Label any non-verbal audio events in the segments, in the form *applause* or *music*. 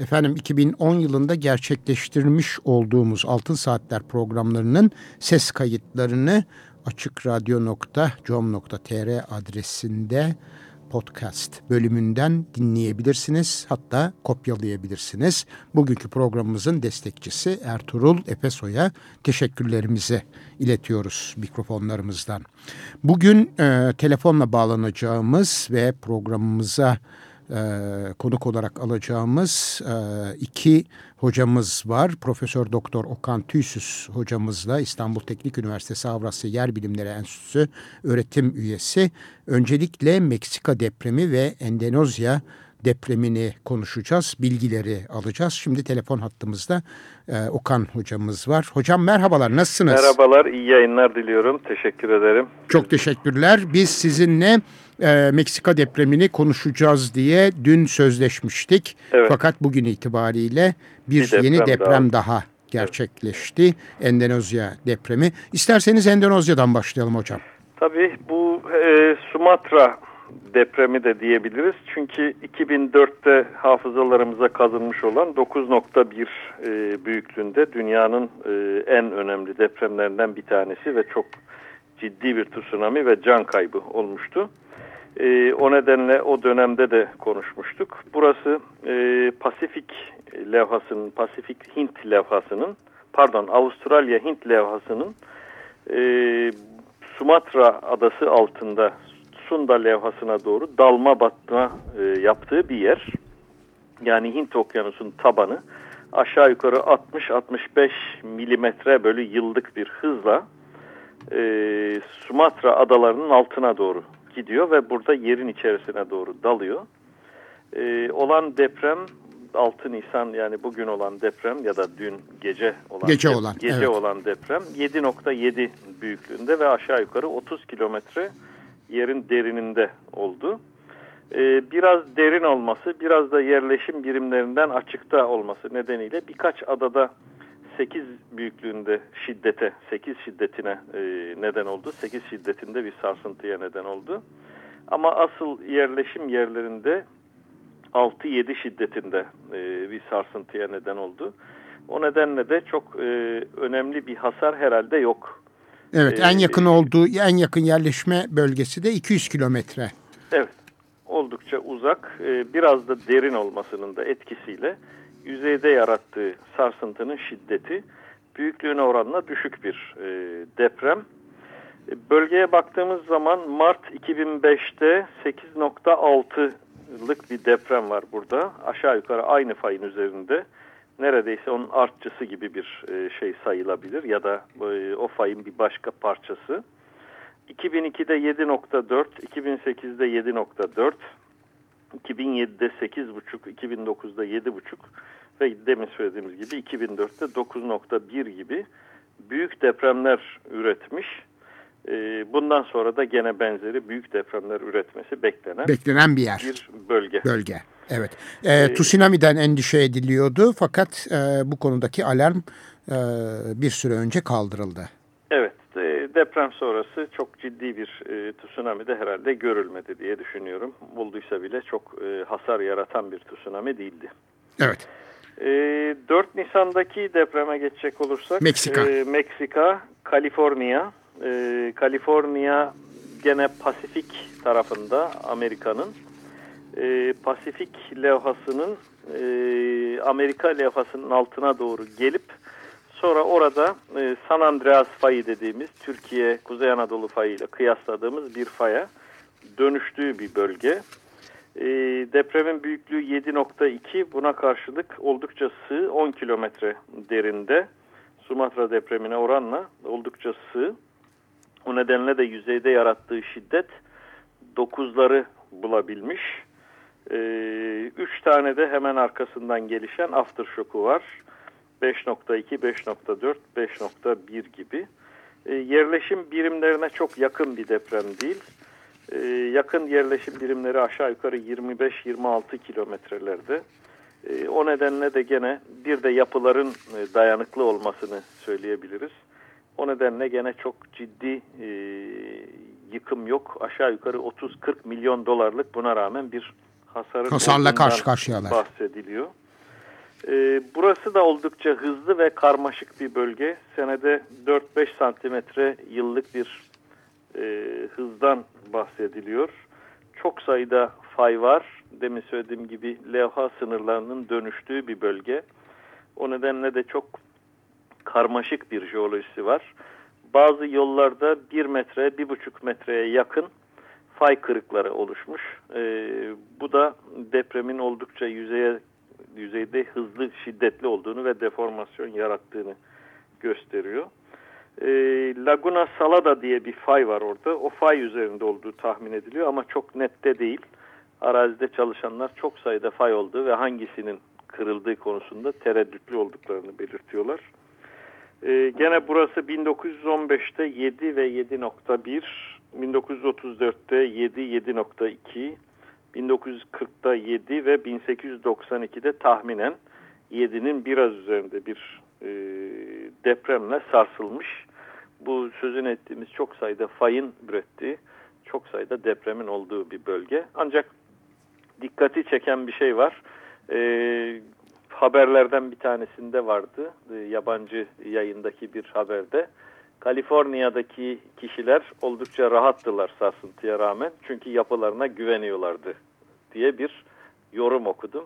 Efendim 2010 yılında gerçekleştirmiş olduğumuz Altın Saatler programlarının ses kayıtlarını açıkradyo.com.tr adresinde podcast bölümünden dinleyebilirsiniz. Hatta kopyalayabilirsiniz. Bugünkü programımızın destekçisi Ertuğrul Efesoy'a teşekkürlerimizi iletiyoruz mikrofonlarımızdan. Bugün e, telefonla bağlanacağımız ve programımıza e, konuk olarak alacağımız e, iki hocamız var. Profesör Doktor Okan Tüysüz hocamızla İstanbul Teknik Üniversitesi Avrasya Yer Bilimleri Enstitüsü öğretim üyesi. Öncelikle Meksika depremi ve Endonezya depremini konuşacağız, bilgileri alacağız. Şimdi telefon hattımızda e, Okan hocamız var. Hocam merhabalar, nasılsınız? Merhabalar, iyi yayınlar diliyorum. Teşekkür ederim. Çok teşekkürler. Biz sizinle e, Meksika depremini konuşacağız diye dün sözleşmiştik. Evet. Fakat bugün itibariyle bir, bir deprem yeni deprem daha, daha gerçekleşti. Evet. Endonezya depremi. İsterseniz Endonezya'dan başlayalım hocam. Tabii bu e, Sumatra depremi de diyebiliriz. Çünkü 2004'te hafızalarımıza kazınmış olan 9.1 e, büyüklüğünde dünyanın e, en önemli depremlerinden bir tanesi ve çok ciddi bir tsunami ve can kaybı olmuştu. E, o nedenle o dönemde de konuşmuştuk. Burası e, Pasifik levhasının, Pasifik Hint levhasının, pardon Avustralya Hint levhasının e, Sumatra adası altında Sunda levhasına doğru dalma batma e, yaptığı bir yer. Yani Hint okyanusunun tabanı aşağı yukarı 60-65 milimetre bölü yıllık bir hızla e, Sumatra adalarının altına doğru gidiyor ve burada yerin içerisine doğru dalıyor. E, olan deprem 6 Nisan yani bugün olan deprem ya da dün gece olan gece olan gece evet. olan deprem 7.7 büyüklüğünde ve aşağı yukarı 30 kilometre yerin derininde oldu. Ee, biraz derin olması, biraz da yerleşim birimlerinden açıkta olması nedeniyle birkaç adada 8 büyüklüğünde şiddete, 8 şiddetine e, neden oldu. 8 şiddetinde bir sarsıntıya neden oldu. Ama asıl yerleşim yerlerinde 6-7 şiddetinde e, bir sarsıntıya neden oldu. O nedenle de çok e, önemli bir hasar herhalde yok. Evet en ee, yakın olduğu en yakın yerleşme bölgesi de 200 kilometre. Evet oldukça uzak e, biraz da derin olmasının da etkisiyle yüzeyde yarattığı sarsıntının şiddeti büyüklüğüne oranla düşük bir e, deprem. E, bölgeye baktığımız zaman Mart 2005'te 8.6'lık bir deprem var burada. Aşağı yukarı aynı fayın üzerinde neredeyse onun artçısı gibi bir e, şey sayılabilir ya da e, o fayın bir başka parçası. 2002'de 7.4, 2008'de 7.4, 2007'de 8.5, 2009'da 7.5 ve demin söylediğimiz gibi 2004'te 9.1 gibi büyük depremler üretmiş. E, bundan sonra da gene benzeri büyük depremler üretmesi beklenen, beklenen bir yer. Bir bölge. Bölge. Evet. E, ee, tsunami'den endişe ediliyordu fakat e, bu konudaki alarm e, bir süre önce kaldırıldı. Deprem sonrası çok ciddi bir e, tsunami de herhalde görülmedi diye düşünüyorum. Bulduysa bile çok e, hasar yaratan bir tsunami değildi. Evet. E, 4 Nisan'daki depreme geçecek olursak. Meksika. E, Meksika, Kaliforniya. E, Kaliforniya gene Pasifik tarafında Amerika'nın e, Pasifik levhasının e, Amerika levhasının altına doğru gelip sonra orada e, San Andreas fayı dediğimiz Türkiye Kuzey Anadolu fayı ile kıyasladığımız bir faya dönüştüğü bir bölge. E, depremin büyüklüğü 7.2 buna karşılık oldukça sığ 10 kilometre derinde. Sumatra depremine oranla oldukça sığ. O nedenle de yüzeyde yarattığı şiddet 9'ları bulabilmiş. E, üç tane de hemen arkasından gelişen aftershocku var. 5.2, 5.4, 5.1 gibi. E, yerleşim birimlerine çok yakın bir deprem değil. E, yakın yerleşim birimleri aşağı yukarı 25-26 kilometrelerde. E, o nedenle de gene bir de yapıların e, dayanıklı olmasını söyleyebiliriz. O nedenle gene çok ciddi e, yıkım yok. Aşağı yukarı 30-40 milyon dolarlık buna rağmen bir hasarın hasarla karşı karşıyalar. bahsediliyor. E, burası da oldukça hızlı ve karmaşık bir bölge. Senede 4-5 santimetre yıllık bir e, hızdan bahsediliyor. Çok sayıda fay var. Demin söylediğim gibi levha sınırlarının dönüştüğü bir bölge. O nedenle de çok karmaşık bir jeolojisi var. Bazı yollarda 1 metre, 1,5 metreye yakın fay kırıkları oluşmuş. E, bu da depremin oldukça yüzeye yüzeyde hızlı, şiddetli olduğunu ve deformasyon yarattığını gösteriyor. E, Laguna Salada diye bir fay var orada. O fay üzerinde olduğu tahmin ediliyor ama çok nette değil. Arazide çalışanlar çok sayıda fay olduğu ve hangisinin kırıldığı konusunda tereddütlü olduklarını belirtiyorlar. Ee, gene burası 1915'te 7 ve 7.1, 1934'te 7, 7.2, 1940'da 7 ve 1892'de tahminen 7'nin biraz üzerinde bir e, depremle sarsılmış. Bu sözün ettiğimiz çok sayıda fayın ürettiği, çok sayıda depremin olduğu bir bölge. Ancak dikkati çeken bir şey var. E, haberlerden bir tanesinde vardı. E, yabancı yayındaki bir haberde. Kaliforniya'daki kişiler oldukça rahattılar sarsıntıya rağmen. Çünkü yapılarına güveniyorlardı diye bir yorum okudum.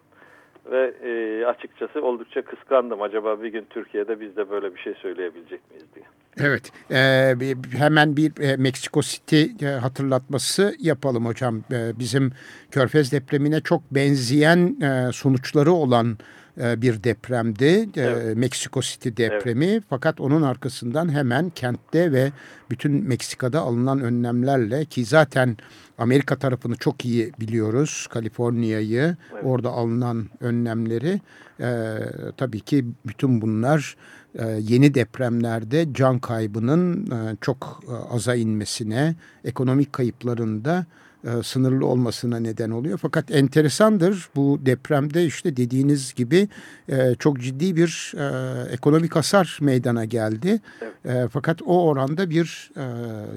Ve e, açıkçası oldukça kıskandım. Acaba bir gün Türkiye'de biz de böyle bir şey söyleyebilecek miyiz diye. Evet, e, hemen bir e, Meksiko City e, hatırlatması yapalım hocam. E, bizim Körfez depremine çok benzeyen e, sonuçları olan bir depremdi. E, evet. Meksiko City depremi. Evet. Fakat onun arkasından hemen kentte ve bütün Meksika'da alınan önlemlerle ki zaten Amerika tarafını çok iyi biliyoruz. Kaliforniya'yı evet. orada alınan önlemleri e, tabii ki bütün bunlar e, yeni depremlerde can kaybının e, çok e, aza inmesine, ekonomik kayıplarında e, sınırlı olmasına neden oluyor. Fakat enteresandır bu depremde işte dediğiniz gibi e, çok ciddi bir e, ekonomik hasar meydana geldi. Evet. E, fakat o oranda bir e,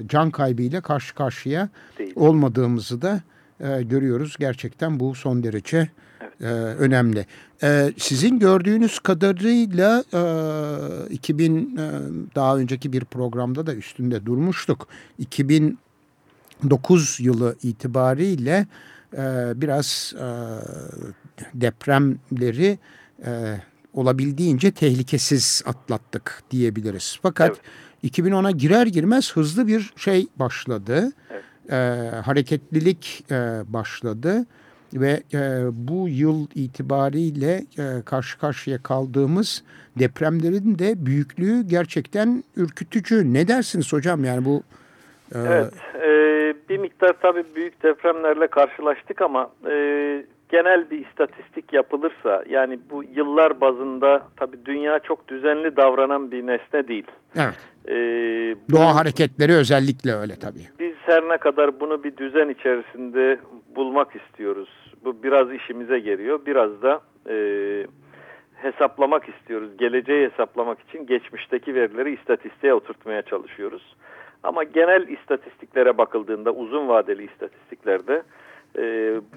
can kaybıyla karşı karşıya Değil. olmadığımızı da e, görüyoruz. Gerçekten bu son derece e, önemli. E, sizin gördüğünüz kadarıyla e, 2000 e, daha önceki bir programda da üstünde durmuştuk. 2000 9 yılı itibariyle e, biraz e, depremleri e, olabildiğince tehlikesiz atlattık diyebiliriz. Fakat evet. 2010'a girer girmez hızlı bir şey başladı. Evet. E, hareketlilik e, başladı ve e, bu yıl itibariyle e, karşı karşıya kaldığımız depremlerin de büyüklüğü gerçekten ürkütücü. Ne dersiniz hocam yani bu? Evet, e, bir miktar tabii büyük depremlerle karşılaştık ama e, genel bir istatistik yapılırsa yani bu yıllar bazında tabii dünya çok düzenli davranan bir nesne değil. Evet. Ee, Doğa hareketleri özellikle öyle tabii. Biz her ne kadar bunu bir düzen içerisinde bulmak istiyoruz. Bu biraz işimize geliyor. Biraz da e, hesaplamak istiyoruz. Geleceği hesaplamak için geçmişteki verileri istatistiğe oturtmaya çalışıyoruz. Ama genel istatistiklere bakıldığında uzun vadeli istatistiklerde e,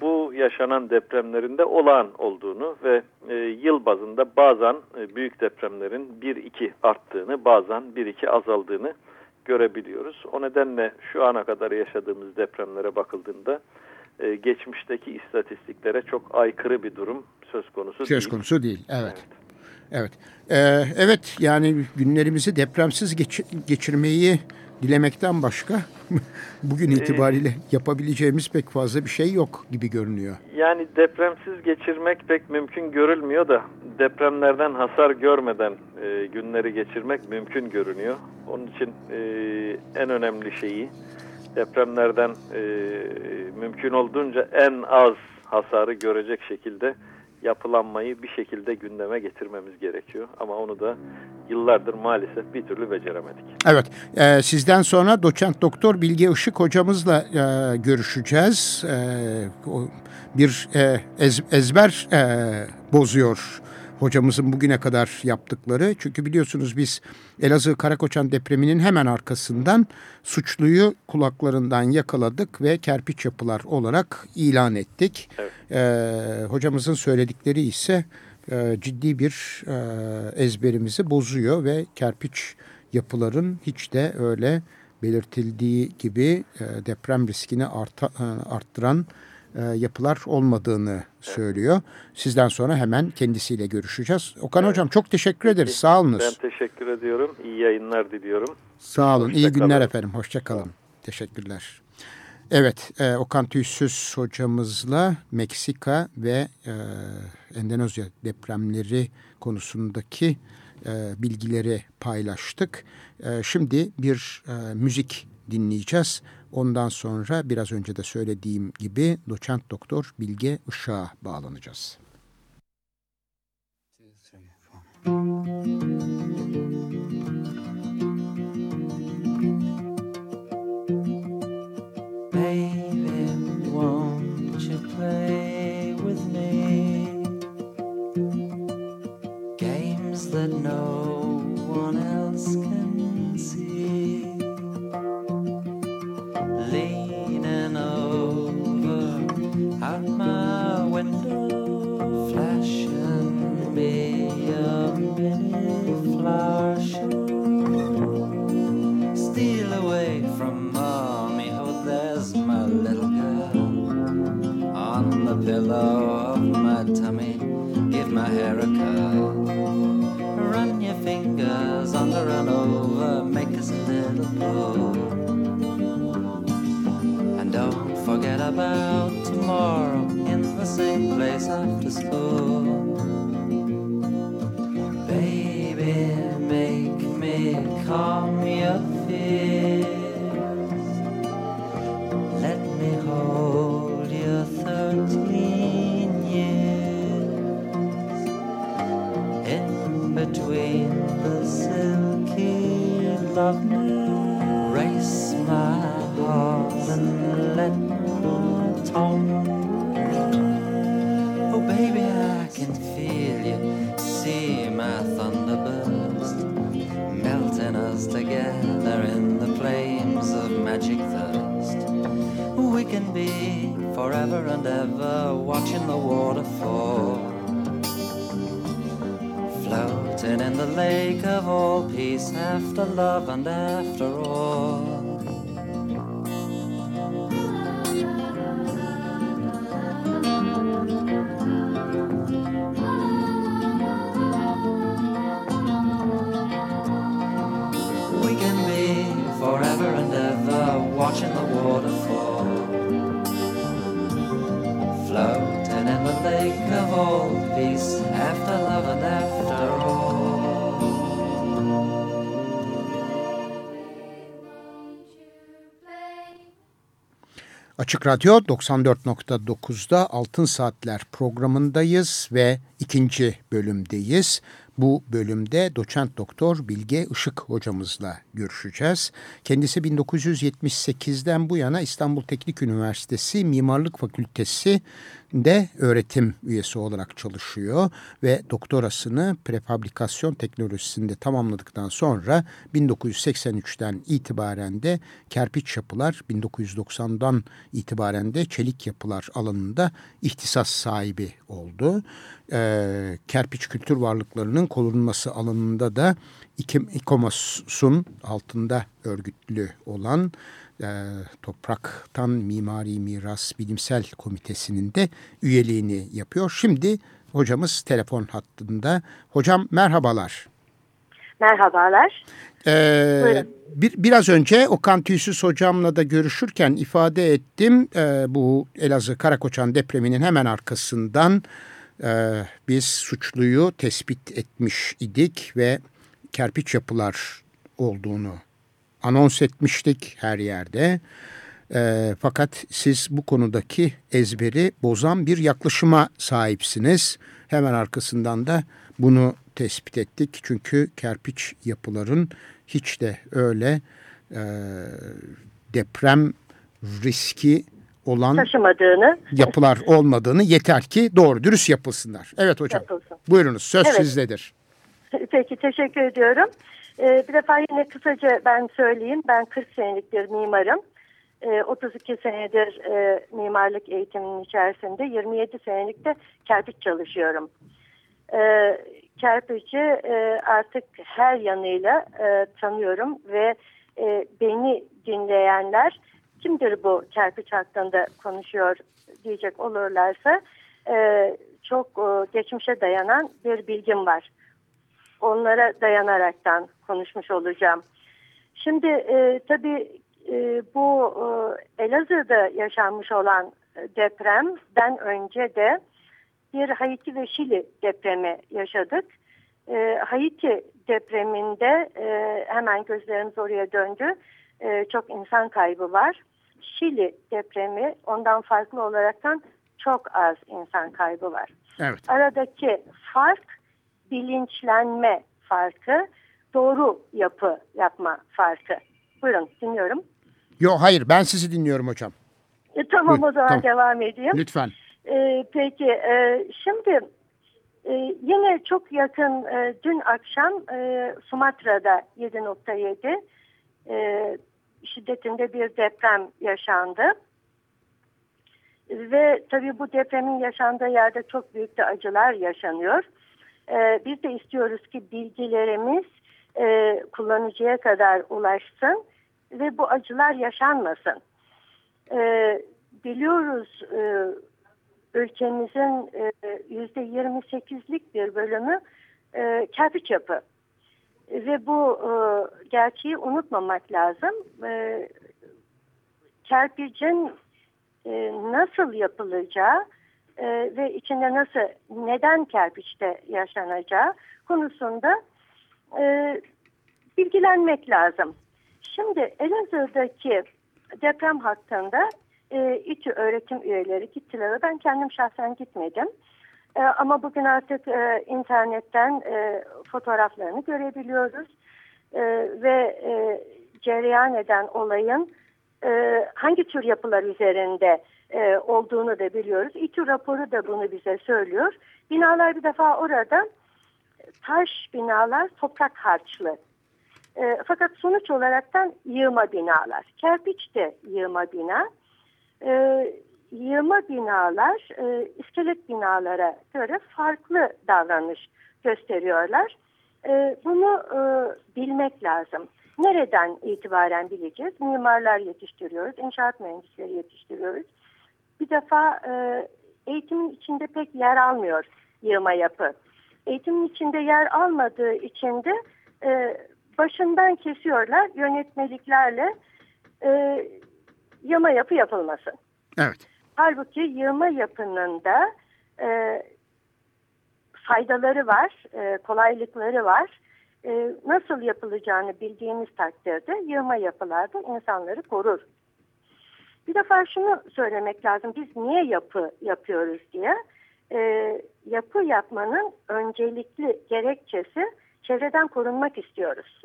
bu yaşanan depremlerinde olağan olduğunu ve e, yıl bazında bazen e, büyük depremlerin 1-2 arttığını bazen 1-2 azaldığını görebiliyoruz. O nedenle şu ana kadar yaşadığımız depremlere bakıldığında e, geçmişteki istatistiklere çok aykırı bir durum söz konusu söz değil. Söz konusu değil, evet. evet. Evet. Ee, evet yani günlerimizi depremsiz geç geçirmeyi dilemekten başka *laughs* bugün ee, itibariyle yapabileceğimiz pek fazla bir şey yok gibi görünüyor. Yani depremsiz geçirmek pek mümkün görülmüyor da depremlerden hasar görmeden e, günleri geçirmek mümkün görünüyor. Onun için e, en önemli şeyi depremlerden e, mümkün olduğunca en az hasarı görecek şekilde yapılanmayı bir şekilde gündeme getirmemiz gerekiyor. Ama onu da yıllardır maalesef bir türlü beceremedik. Evet, e, sizden sonra doçent doktor Bilge Işık hocamızla e, görüşeceğiz. E, bir e, ez, ezber e, bozuyor hocamızın bugüne kadar yaptıkları. Çünkü biliyorsunuz biz Elazığ Karakoçan depreminin hemen arkasından suçluyu kulaklarından yakaladık ve kerpiç yapılar olarak ilan ettik. Evet. Ee, hocamızın söyledikleri ise e, ciddi bir e, ezberimizi bozuyor ve kerpiç yapıların hiç de öyle belirtildiği gibi e, deprem riskini arta, e, arttıran yapılar olmadığını söylüyor. Sizden sonra hemen kendisiyle görüşeceğiz. Okan evet. Hocam çok teşekkür ederiz. Sağ olunuz. Ben teşekkür ediyorum. İyi yayınlar diliyorum. Sağ olun. Hoşça İyi günler kalın. efendim. Hoşçakalın. Teşekkürler. Evet, e, Okan Tüysüz hocamızla Meksika ve e, Endonezya depremleri konusundaki e, bilgileri paylaştık. E, şimdi bir e, müzik dinleyeceğiz. Ondan sonra biraz önce de söylediğim gibi doçent doktor Bilge Işık'a bağlanacağız. Baby, about tomorrow in the same place after school. Baby, make me calm your Oh, baby, I can feel you. See my thunderburst melting us together in the flames of magic thirst. We can be forever and ever watching the waterfall. Floating in the lake of all peace after love and after all. Waterfall, floating in the lake of all peace, after love and after all. Açık Radyo 94.9'da Altın Saatler programındayız ve ikinci bölümdeyiz. Bu bölümde doçent doktor Bilge Işık hocamızla görüşeceğiz. Kendisi 1978'den bu yana İstanbul Teknik Üniversitesi Mimarlık Fakültesi de öğretim üyesi olarak çalışıyor ve doktorasını prefabrikasyon teknolojisinde tamamladıktan sonra 1983'ten itibaren de kerpiç yapılar 1990'dan itibaren de çelik yapılar alanında ihtisas sahibi oldu. Ee, kerpiç kültür varlıklarının korunması alanında da İKOMOS'un altında örgütlü olan e, Topraktan Mimari Miras Bilimsel Komitesi'nin de üyeliğini yapıyor. Şimdi hocamız telefon hattında. Hocam merhabalar. Merhabalar. Ee, bir, biraz önce Okan Tüysüz hocamla da görüşürken ifade ettim. Ee, bu Elazığ Karakoçan depreminin hemen arkasından e, biz suçluyu tespit etmiş idik ve kerpiç yapılar olduğunu anons etmiştik her yerde. E, fakat siz bu konudaki ezberi bozan bir yaklaşıma sahipsiniz. Hemen arkasından da bunu tespit ettik. Çünkü kerpiç yapıların hiç de öyle e, deprem riski olan taşımadığını yapılar olmadığını yeter ki doğru dürüst yapılsınlar. Evet hocam. Yapılsın. Buyurunuz söz Evet. sizdedir. Peki teşekkür ediyorum. Ee, bir defa yine kısaca ben söyleyeyim. Ben 40 senelik bir mimarım. Ee, 32 senedir e, mimarlık eğitiminin içerisinde 27 senelik de kerpiç çalışıyorum. Ee, kerpiçi e, artık her yanıyla e, tanıyorum ve e, beni dinleyenler kimdir bu kerpiç hakkında konuşuyor diyecek olurlarsa çok geçmişe dayanan bir bilgim var onlara dayanaraktan konuşmuş olacağım. Şimdi e, tabii e, bu e, Elazığ'da yaşanmış olan depremden önce de bir Haiti ve Şili depremi yaşadık. E, Haiti depreminde e, hemen gözlerimiz oraya döndü. E, çok insan kaybı var. Şili depremi ondan farklı olaraktan çok az insan kaybı var. Evet. Aradaki fark bilinçlenme farkı, doğru yapı yapma farkı. Buyurun dinliyorum. Yok hayır ben sizi dinliyorum hocam. E, tamam Buyur, o zaman tamam. devam edeyim. Lütfen. E, peki e, şimdi e, yine çok yakın e, dün akşam e, Sumatra'da 7.7 e, şiddetinde bir deprem yaşandı. Ve tabii bu depremin yaşandığı yerde çok büyük de acılar yaşanıyor. Ee, biz de istiyoruz ki bilgilerimiz e, kullanıcıya kadar ulaşsın ve bu acılar yaşanmasın. Ee, biliyoruz e, ülkemizin e, yüzde 28'lik bir bölümü e, kerpiç yapı. Ve bu e, gerçeği unutmamak lazım. E, kerpicin e, nasıl yapılacağı e, ve içinde nasıl, neden kerpiçte yaşanacağı konusunda e, bilgilenmek lazım. Şimdi Elazığ'daki deprem hakkında e, İTÜ öğretim üyeleri gittiler ben kendim şahsen gitmedim. E, ama bugün artık e, internetten e, fotoğraflarını görebiliyoruz E, ve e, cereyan eden olayın e, hangi tür yapılar üzerinde e, olduğunu da biliyoruz. İTÜ raporu da bunu bize söylüyor. Binalar bir defa orada taş binalar toprak harçlı. E, fakat sonuç olaraktan yığma binalar. Kerpiç de yığma bina. E, yığma binalar e, iskelet binalara göre farklı davranış gösteriyorlar. E, bunu e, bilmek lazım. Nereden itibaren bileceğiz? Mimarlar yetiştiriyoruz, inşaat mühendisleri yetiştiriyoruz. Bir defa e, eğitimin içinde pek yer almıyor yığma yapı. Eğitimin içinde yer almadığı için de e, başından kesiyorlar yönetmeliklerle e, yığma yapı yapılmasın. Evet. Halbuki yığma yapının da e, faydaları var, e, kolaylıkları var. E, nasıl yapılacağını bildiğimiz takdirde yığma yapılarda insanları korur. Bir defa şunu söylemek lazım, biz niye yapı yapıyoruz diye. E, yapı yapmanın öncelikli gerekçesi çevreden korunmak istiyoruz.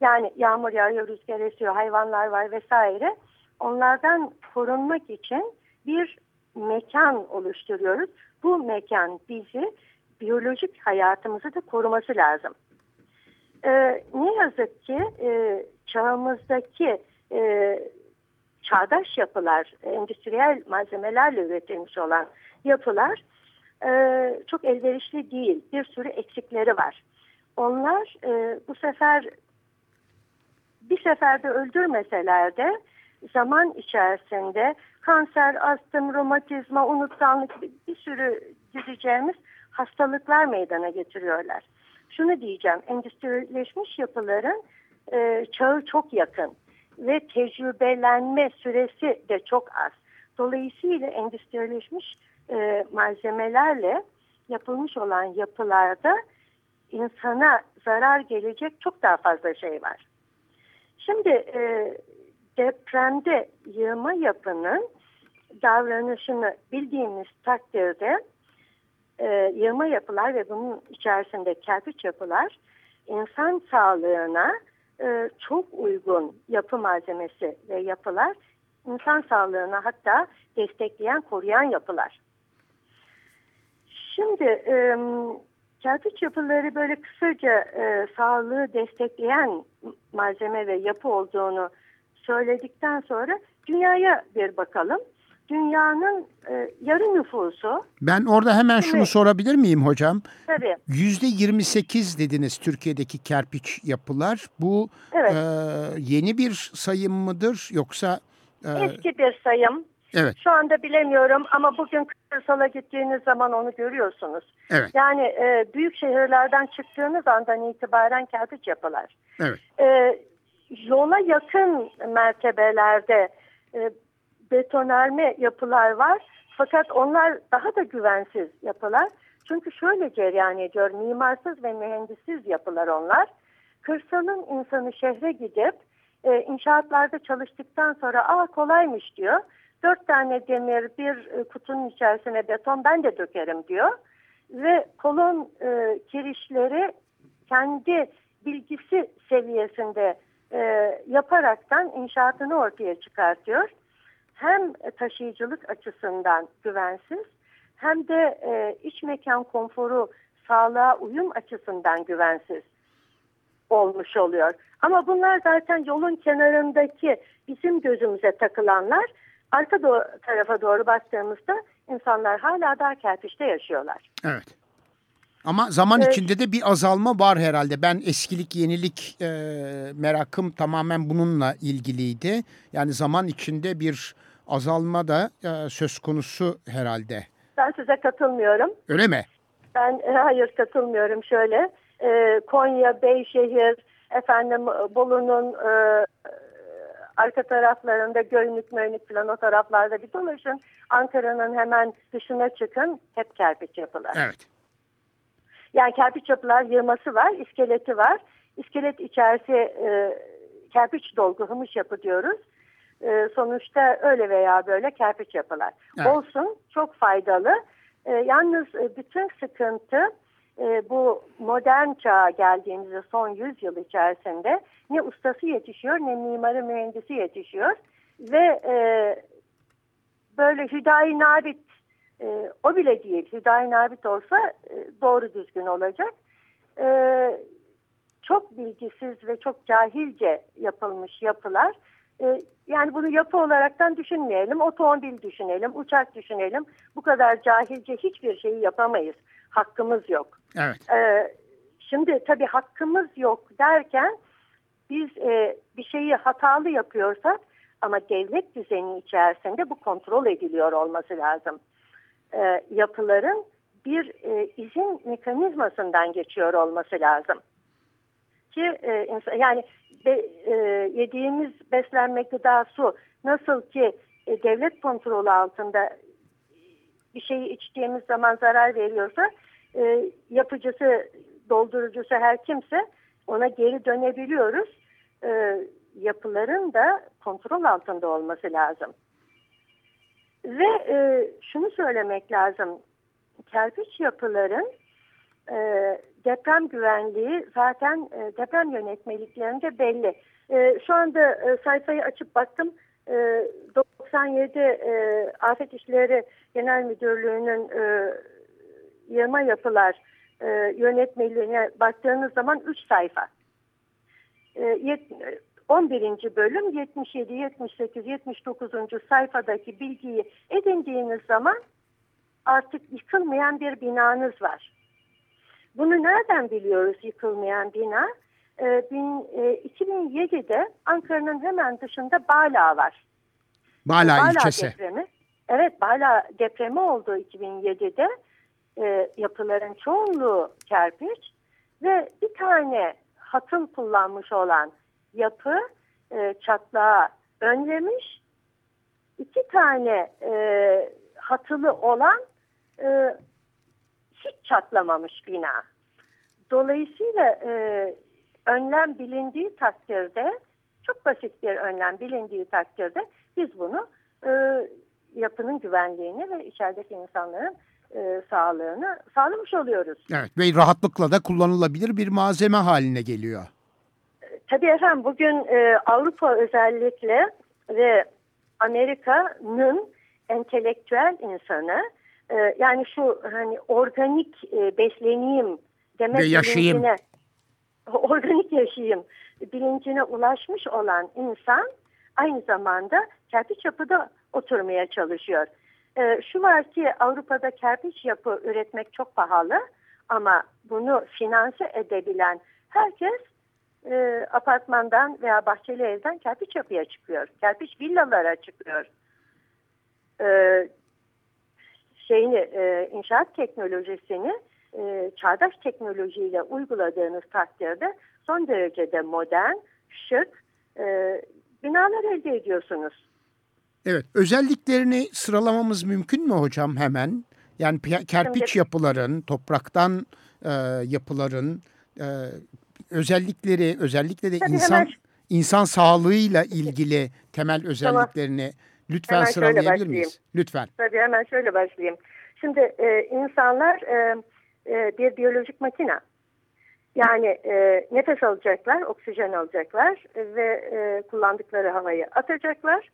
Yani yağmur yağıyor, rüzgar esiyor, hayvanlar var vesaire. Onlardan korunmak için bir mekan oluşturuyoruz. Bu mekan bizi biyolojik hayatımızı da koruması lazım. Ee, ne yazık ki e, çağımızdaki e, çağdaş yapılar, endüstriyel malzemelerle üretilmiş olan yapılar e, çok elverişli değil. Bir sürü eksikleri var. Onlar e, bu sefer bir seferde öldürmeseler de zaman içerisinde kanser, astım, romatizma, unutkanlık bir, sürü diyeceğimiz hastalıklar meydana getiriyorlar. Şunu diyeceğim, endüstrileşmiş yapıların e, çağı çok yakın ve tecrübelenme süresi de çok az. Dolayısıyla endüstrileşmiş e, malzemelerle yapılmış olan yapılarda insana zarar gelecek çok daha fazla şey var. Şimdi e, depremde yığma yapının davranışını bildiğimiz takdirde e, yığma yapılar ve bunun içerisinde kerpiç yapılar insan sağlığına e, çok uygun yapı malzemesi ve yapılar insan sağlığına hatta destekleyen, koruyan yapılar. Şimdi e, kerpiç yapıları böyle kısaca e, sağlığı destekleyen malzeme ve yapı olduğunu söyledikten sonra dünyaya bir bakalım. Dünyanın e, yarı nüfusu. Ben orada hemen şunu evet. sorabilir miyim hocam? Tabii. Yüzde 28 dediniz Türkiye'deki kerpiç yapılar. Bu evet. e, yeni bir sayım mıdır yoksa? E... Eski bir sayım. Evet. Şu anda bilemiyorum ama bugün kırsala gittiğiniz zaman onu görüyorsunuz. Evet. Yani e, büyük şehirlerden çıktığınız andan itibaren kerpiç yapılar. Evet. E, yola yakın mertebelerde e, betonarme yapılar var. Fakat onlar daha da güvensiz yapılar. Çünkü şöyle cereyan ediyor, mimarsız ve mühendissiz yapılar onlar. Kırsalın insanı şehre gidip e, inşaatlarda çalıştıktan sonra aa kolaymış diyor. Dört tane demir bir e, kutunun içerisine beton ben de dökerim diyor. Ve kolon e, kirişleri kendi bilgisi seviyesinde e, yaparaktan inşaatını ortaya çıkartıyor. Hem taşıyıcılık açısından güvensiz hem de e, iç mekan konforu sağlığa uyum açısından güvensiz olmuş oluyor. Ama bunlar zaten yolun kenarındaki bizim gözümüze takılanlar arka do tarafa doğru baktığımızda insanlar hala daha kerpiçte yaşıyorlar. Evet. Ama zaman evet. içinde de bir azalma var herhalde. Ben eskilik yenilik e, merakım tamamen bununla ilgiliydi. Yani zaman içinde bir azalma da e, söz konusu herhalde. Ben size katılmıyorum. Öyle mi? Ben e, hayır katılmıyorum şöyle. E, Konya, Beyşehir, efendim Bolu'nun e, arka taraflarında Gölnük, Möynük falan o taraflarda bir dolaşın. Ankara'nın hemen dışına çıkın. Hep kerpiç yapılar. Evet. Yani kerpiç yapılar yığması var, iskeleti var. İskelet içerisi e, kerpiç dolgu, hımış yapı diyoruz. E, sonuçta öyle veya böyle kerpiç yapılar. Evet. Olsun, çok faydalı. E, yalnız e, bütün sıkıntı e, bu modern çağa geldiğimizde son 100 yıl içerisinde ne ustası yetişiyor ne mimarı mühendisi yetişiyor ve e, böyle hüdayi nabit e, o bile değil hüdayi nabit olsa e, doğru düzgün olacak e, çok bilgisiz ve çok cahilce yapılmış yapılar e, yani bunu yapı olaraktan düşünmeyelim otomobil düşünelim uçak düşünelim bu kadar cahilce hiçbir şeyi yapamayız hakkımız yok. Evet. Ee, şimdi tabii hakkımız yok derken biz e, bir şeyi hatalı yapıyorsak ama devlet düzeni içerisinde bu kontrol ediliyor olması lazım. Ee, yapıların bir e, izin mekanizmasından geçiyor olması lazım. Ki e, yani be, e, yediğimiz beslenme gıda su nasıl ki e, devlet kontrolü altında bir şeyi içtiğimiz zaman zarar veriyorsa e, yapıcısı, doldurucusu her kimse ona geri dönebiliyoruz. E, yapıların da kontrol altında olması lazım. Ve e, şunu söylemek lazım. Kerpiç yapıların e, deprem güvenliği zaten e, deprem yönetmeliklerinde belli. E, şu anda e, sayfayı açıp baktım. E, 97 e, Afet İşleri Genel Müdürlüğü'nün e, yığma yapılar e, yönetmeliğine baktığınız zaman 3 sayfa. E, yet, 11. bölüm 77, 78, 79. sayfadaki bilgiyi edindiğiniz zaman artık yıkılmayan bir binanız var. Bunu nereden biliyoruz yıkılmayan bina? E, bin, e, 2007'de Ankara'nın hemen dışında Bala var. Bala, Bala ilçesi. Depremi. Evet Bala depremi oldu 2007'de e, yapıların çoğunluğu kerpiç ve bir tane hatıl kullanmış olan yapı e, çatlağı önlemiş. İki tane e, hatılı olan e, hiç çatlamamış bina. Dolayısıyla e, önlem bilindiği takdirde çok basit bir önlem bilindiği takdirde biz bunu e, yapının güvenliğini ve içerideki insanların e, sağlığını sağlamış oluyoruz. Evet ve rahatlıkla da kullanılabilir bir malzeme haline geliyor. Tabii efendim bugün e, Avrupa özellikle ve Amerika'nın entelektüel insanı e, yani şu hani organik e, besleneyim demek ve yaşayayım. Bilincine, organik yaşayayım bilincine ulaşmış olan insan aynı zamanda kerpiç yapıda oturmaya çalışıyor. E, şu var ki Avrupa'da kerpiç yapı üretmek çok pahalı ama bunu finanse edebilen herkes e, apartmandan veya bahçeli evden kerpiç yapıya çıkıyor. Kerpiç villalara çıkıyor. E, şeyini e, inşaat teknolojisini e, çağdaş teknolojiyle uyguladığınız takdirde son derecede modern, şık e, binalar elde ediyorsunuz. Evet, özelliklerini sıralamamız mümkün mü hocam hemen? Yani kerpiç yapıların, topraktan e, yapıların e, özellikleri, özellikle de Tabii insan hemen... insan sağlığıyla ilgili temel özelliklerini tamam. lütfen hemen sıralayabilir miyiz? Lütfen. Tabii hemen şöyle başlayayım. Şimdi e, insanlar e, e, bir biyolojik makina. Yani e, nefes alacaklar, oksijen alacaklar ve e, kullandıkları havayı atacaklar.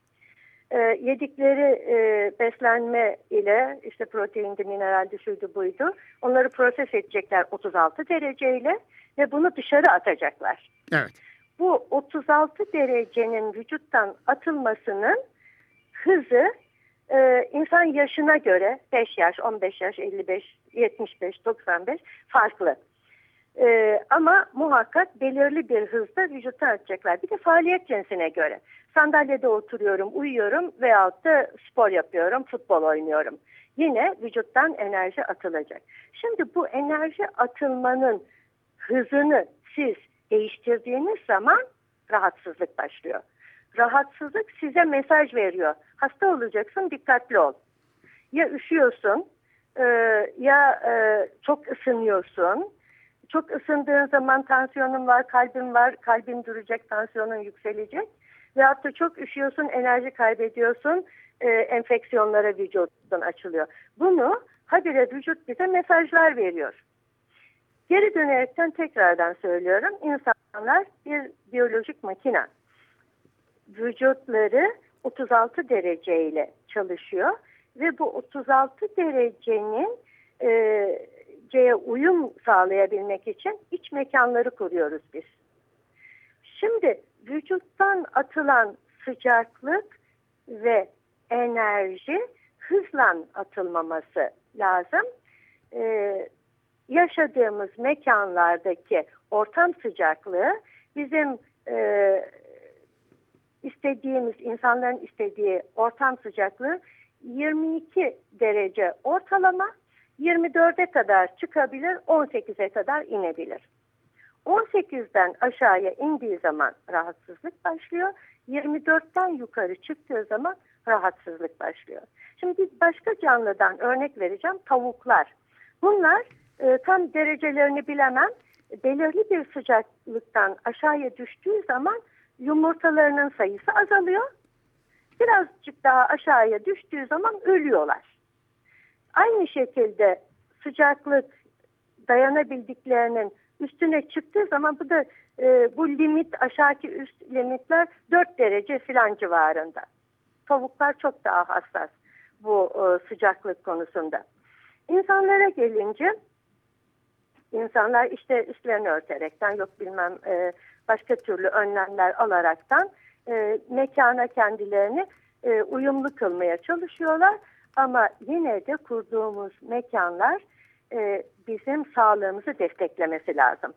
E, yedikleri e, beslenme ile işte proteindi, mineraldi, şuydu buydu. Onları proses edecekler 36 dereceyle ve bunu dışarı atacaklar. Evet. Bu 36 derecenin vücuttan atılmasının hızı e, insan yaşına göre 5 yaş, 15 yaş, 55, 75, 95 farklı. E, ama muhakkak belirli bir hızda vücuttan atacaklar. Bir de faaliyet cinsine göre. Sandalyede oturuyorum, uyuyorum veyahut da spor yapıyorum, futbol oynuyorum. Yine vücuttan enerji atılacak. Şimdi bu enerji atılmanın hızını siz değiştirdiğiniz zaman rahatsızlık başlıyor. Rahatsızlık size mesaj veriyor. Hasta olacaksın dikkatli ol. Ya üşüyorsun e, ya e, çok ısınıyorsun. Çok ısındığın zaman tansiyonun var, kalbin var, kalbin duracak, tansiyonun yükselecek. Veyahut da çok üşüyorsun, enerji kaybediyorsun, e, enfeksiyonlara vücudun açılıyor. Bunu habire vücut bize mesajlar veriyor. Geri dönerekten tekrardan söylüyorum. İnsanlar bir biyolojik makina. Vücutları 36 dereceyle çalışıyor ve bu 36 derecenin e, C'ye uyum sağlayabilmek için iç mekanları kuruyoruz biz. Şimdi vücuttan atılan sıcaklık ve enerji hızla atılmaması lazım. Ee, yaşadığımız mekanlardaki ortam sıcaklığı bizim e, istediğimiz, insanların istediği ortam sıcaklığı 22 derece ortalama 24'e kadar çıkabilir, 18'e kadar inebilir. 18'den aşağıya indiği zaman rahatsızlık başlıyor. 24'ten yukarı çıktığı zaman rahatsızlık başlıyor. Şimdi bir başka canlıdan örnek vereceğim. Tavuklar. Bunlar e, tam derecelerini bilemem. Belirli bir sıcaklıktan aşağıya düştüğü zaman yumurtalarının sayısı azalıyor. Birazcık daha aşağıya düştüğü zaman ölüyorlar. Aynı şekilde sıcaklık dayanabildiklerinin üstüne çıktığı zaman bu da e, bu limit aşağıki üst limitler 4 derece filan civarında. Tavuklar çok daha hassas bu e, sıcaklık konusunda. İnsanlara gelince insanlar işte üstlerini örterekten yok bilmem e, başka türlü önlemler alaraktan e, mekana kendilerini e, uyumlu kılmaya çalışıyorlar. Ama yine de kurduğumuz mekanlar e, bizim sağlığımızı desteklemesi lazım.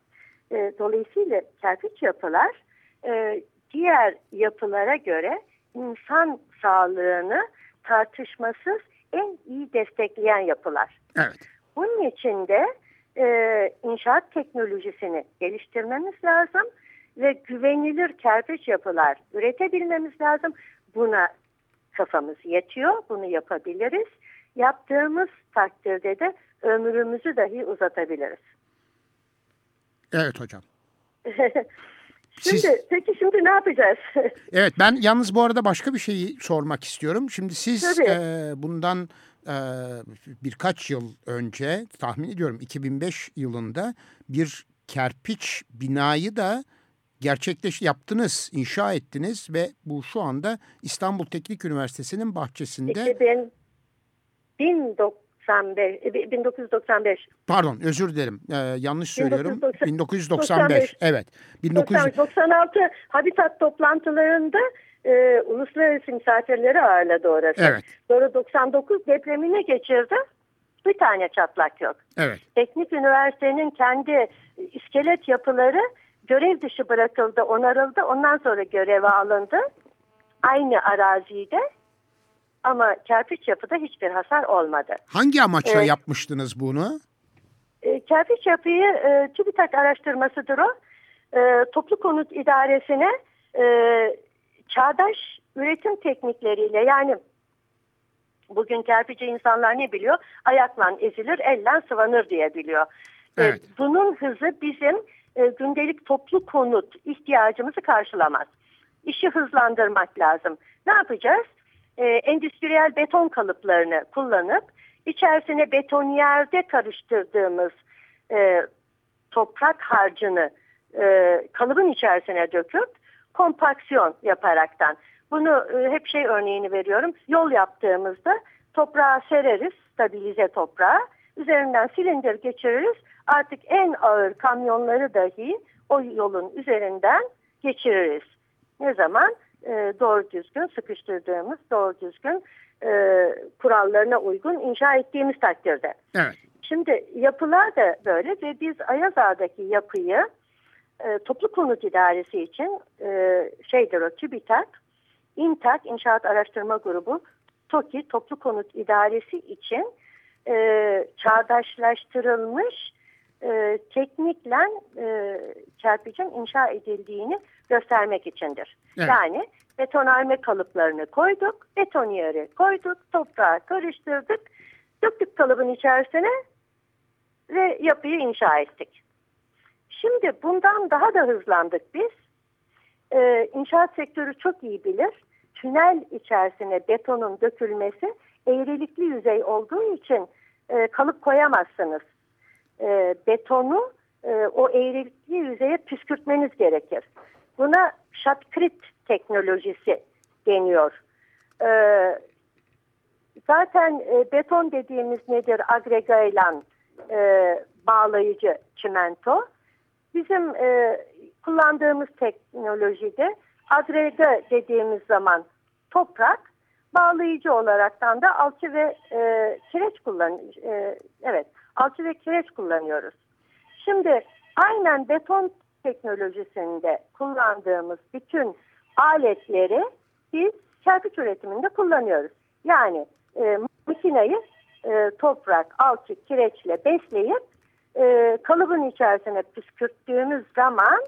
E, dolayısıyla kerpiç yapılar e, diğer yapılara göre insan sağlığını tartışmasız en iyi destekleyen yapılar. Evet. bunun için de e, inşaat teknolojisini geliştirmemiz lazım ve güvenilir kerpiç yapılar üretebilmemiz lazım. Buna kafamız yetiyor, bunu yapabiliriz. Yaptığımız takdirde de ömrümüzü dahi uzatabiliriz. Evet hocam. *laughs* şimdi siz... peki şimdi ne yapacağız? *laughs* evet ben yalnız bu arada başka bir şeyi sormak istiyorum. Şimdi siz e, bundan e, birkaç yıl önce tahmin ediyorum 2005 yılında bir kerpiç binayı da gerçekleş yaptınız, inşa ettiniz ve bu şu anda İstanbul Teknik Üniversitesi'nin bahçesinde. 2000, 1995, 1995. Pardon özür dilerim ee, yanlış söylüyorum. 1995, 1995 evet. 1996 Habitat toplantılarında e, uluslararası misafirleri ağırladı orası. Evet. Sonra 99 depremine geçirdi. Bir tane çatlak yok. Evet. Teknik üniversitenin kendi iskelet yapıları görev dışı bırakıldı, onarıldı. Ondan sonra göreve alındı. Aynı arazide ama kerpiç yapıda hiçbir hasar olmadı. Hangi amaçla evet. yapmıştınız bunu? E, kerpiç yapıyı e, TÜBİTAK araştırmasıdır o. E, toplu konut idaresine e, çağdaş üretim teknikleriyle yani bugün kerpici insanlar ne biliyor? Ayakla ezilir, elle sıvanır diye biliyor. E, evet. E, bunun hızı bizim e, gündelik toplu konut ihtiyacımızı karşılamaz. İşi hızlandırmak lazım. Ne yapacağız? E, endüstriyel beton kalıplarını kullanıp içerisine betoniyerde karıştırdığımız e, toprak harcını kalıbın içerisine döküp kompaksiyon yaparaktan. Bunu hep şey örneğini veriyorum. Yol yaptığımızda toprağa sereriz, stabilize toprağa. Üzerinden silindir geçiririz artık en ağır kamyonları dahi o yolun üzerinden geçiririz. Ne zaman? E, doğru düzgün sıkıştırdığımız, doğru düzgün e, kurallarına uygun inşa ettiğimiz takdirde. Evet. Şimdi yapılar da böyle ve biz Ayazağ'daki yapıyı e, toplu konut idaresi için e, şeydir o TÜBİTAK, İNTAK İnşaat Araştırma Grubu, TOKİ Toplu Konut İdaresi için e, çağdaşlaştırılmış e, teknikle e, çarpıcın inşa edildiğini göstermek içindir. Evet. Yani betonarme kalıplarını koyduk, betoniyeri koyduk, toprağa karıştırdık, döktük kalıbın içerisine ve yapıyı inşa ettik. Şimdi bundan daha da hızlandık biz. Ee, inşaat sektörü çok iyi bilir. Tünel içerisine betonun dökülmesi eğrilikli yüzey olduğu için e, kalıp koyamazsınız e, betonu e, o eğrilikli yüzeye püskürtmeniz gerekir. Buna şatkrit teknolojisi deniyor. E, zaten e, beton dediğimiz nedir? Agregayla e, bağlayıcı çimento. Bizim e, kullandığımız teknolojide agrega dediğimiz zaman toprak, bağlayıcı olaraktan da alçı ve e, kireç kullan e, evet alçı ve kireç kullanıyoruz. Şimdi aynen beton teknolojisinde kullandığımız bütün aletleri biz kerpiç üretiminde kullanıyoruz. Yani e, makineyi e, toprak, alçı, kireçle besleyip e, kalıbın içerisine püskürttüğümüz zaman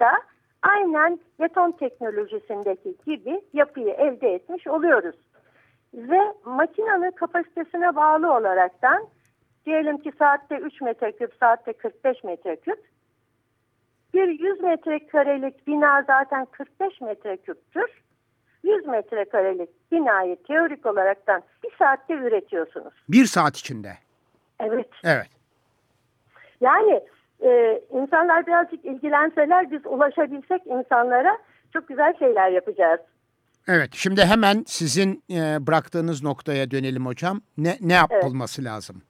da aynen beton teknolojisindeki gibi yapıyı elde etmiş oluyoruz. Ve makinenin kapasitesine bağlı olaraktan Diyelim ki saatte 3 metreküp, saatte 45 metreküp. Bir 100 metrekarelik bina zaten 45 metreküptür. 100 metrekarelik binayı teorik olaraktan bir saatte üretiyorsunuz. Bir saat içinde. Evet. Evet. Yani e, insanlar birazcık ilgilenseler biz ulaşabilsek insanlara çok güzel şeyler yapacağız. Evet şimdi hemen sizin e, bıraktığınız noktaya dönelim hocam. Ne, ne yapılması evet. lazım?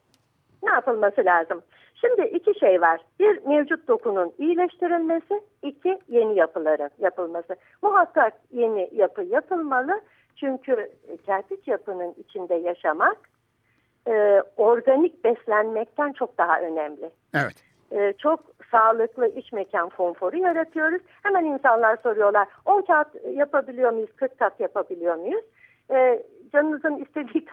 Ne yapılması lazım? Şimdi iki şey var. Bir mevcut dokunun iyileştirilmesi, iki yeni yapıların yapılması. Muhakkak yeni yapı yapılmalı. Çünkü kerpiç yapının içinde yaşamak e, organik beslenmekten çok daha önemli. Evet. E, çok sağlıklı iç mekan konforu yaratıyoruz. Hemen insanlar soruyorlar 10 kat yapabiliyor muyuz, 40 kat yapabiliyor muyuz? E, canınızın istediği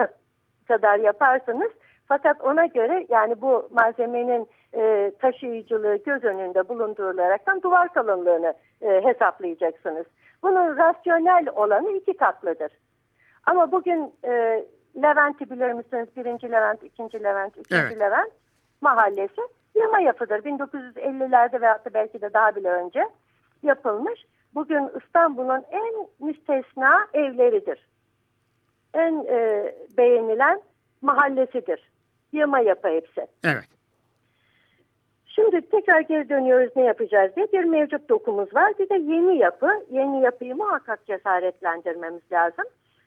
kadar yaparsanız Fakat ona göre yani bu malzemenin e, taşıyıcılığı göz önünde bulundurularaktan duvar kalınlığını e, hesaplayacaksınız. Bunun rasyonel olanı iki katlıdır. Ama bugün e, Levent'i bilir misiniz? Birinci Levent, ikinci Levent, üçüncü Evet. Levent mahallesi yığma yapıdır. 1950'lerde veyahut da belki de daha bile önce yapılmış. Bugün İstanbul'un en müstesna evleridir. En e, beğenilen mahallesidir. Yığma yapı hepsi. Evet. Şimdi tekrar geri dönüyoruz ne yapacağız diye. Bir mevcut dokumuz var. Bir de yeni yapı. Yeni yapıyı muhakkak cesaretlendirmemiz lazım.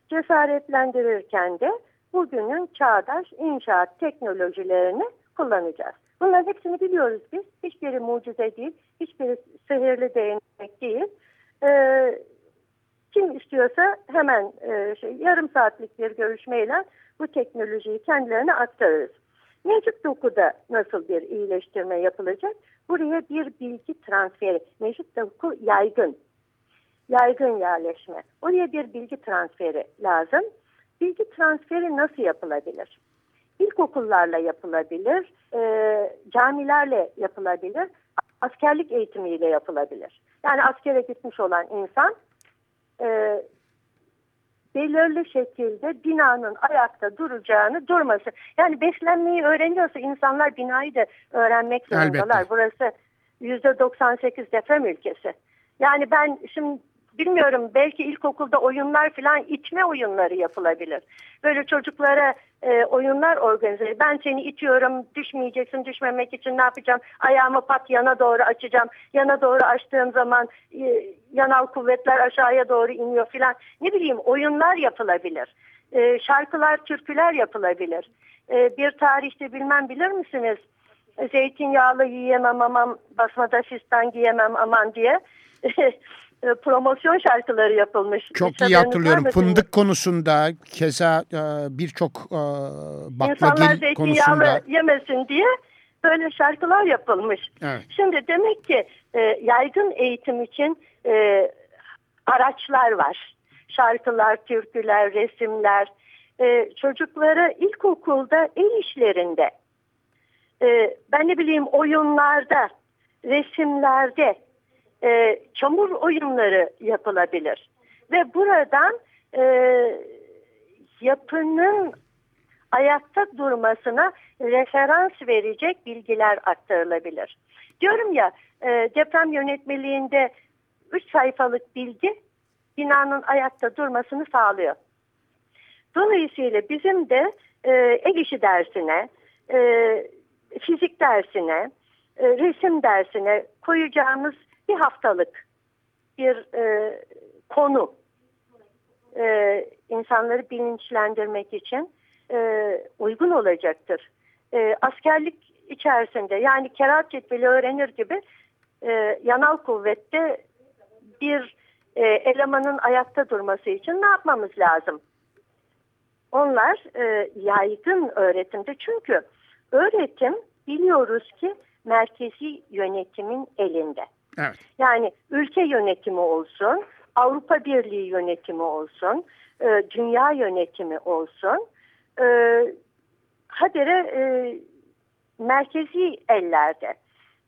Cesaretlendirirken de bugünün çağdaş inşaat teknolojilerini kullanacağız. Bunların hepsini biliyoruz biz. Hiçbiri mucize değil. Hiçbiri sihirli değnek değil. Ee, kim istiyorsa hemen e, şey, yarım saatlik bir görüşmeyle bu teknolojiyi kendilerine aktarırız. Mevcut dokuda nasıl bir iyileştirme yapılacak? Buraya bir bilgi transferi. Mevcut doku yaygın. Yaygın yerleşme. Oraya bir bilgi transferi lazım. Bilgi transferi nasıl yapılabilir? İlkokullarla yapılabilir, e, camilerle yapılabilir, askerlik eğitimiyle yapılabilir. Yani askere gitmiş olan insan e, belirli şekilde binanın ayakta duracağını durması. Yani beslenmeyi öğreniyorsa insanlar binayı da öğrenmek zorundalar. Elbette. Burası %98 deprem ülkesi. Yani ben şimdi bilmiyorum belki ilkokulda oyunlar falan itme oyunları yapılabilir. Böyle çocuklara e, oyunlar organize. Ben seni itiyorum düşmeyeceksin düşmemek için ne yapacağım? Ayağımı pat yana doğru açacağım. Yana doğru açtığım zaman e, yanal kuvvetler aşağıya doğru iniyor filan. Ne bileyim oyunlar yapılabilir. E, şarkılar, türküler yapılabilir. E, bir tarihte bilmem bilir misiniz? Zeytinyağlı yiyemem aman basmada fistan giyemem aman diye *laughs* e, promosyon şarkıları yapılmış. Çok iyi hatırlıyorum. Fındık konusunda keza e, birçok e, İnsanlar baklagil konusunda. yemesin diye böyle şarkılar yapılmış. Evet. Şimdi demek ki e, yaygın eğitim için e, araçlar var. Şarkılar, türküler, resimler. E, çocuklara ilkokulda el işlerinde, e, ben ne bileyim oyunlarda, resimlerde, e, çamur oyunları yapılabilir. Ve buradan e, yapının ayakta durmasına referans verecek bilgiler aktarılabilir. Diyorum ya e, deprem yönetmeliğinde 3 sayfalık bilgi binanın ayakta durmasını sağlıyor. Dolayısıyla bizim de e, el işi dersine, e, fizik dersine, e, resim dersine koyacağımız bir haftalık bir e, konu e, insanları bilinçlendirmek için e, uygun olacaktır. E, askerlik içerisinde yani kerat cetveli öğrenir gibi e, yanal kuvvette bir e, elemanın ayakta durması için ne yapmamız lazım? Onlar e, yaygın öğretimde çünkü öğretim biliyoruz ki merkezi yönetimin elinde. Evet. Yani ülke yönetimi olsun, Avrupa Birliği yönetimi olsun, e, dünya yönetimi olsun. E, habire e, merkezi ellerde.